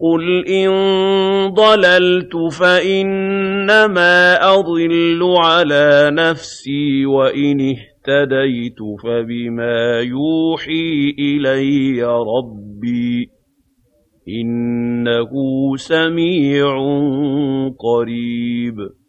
قُلْ إِن ضَلَلْتُ فَإِنَّمَا أَضِلُّ عَلَىٰ نَفْسِي ۖ وَإِنِ اهْتَدَيْتُ فَبِمَا يُوحِي إِلَيَّ رَبِّي ۚ إِنَّهُ سَمِيعٌ قَرِيبٌ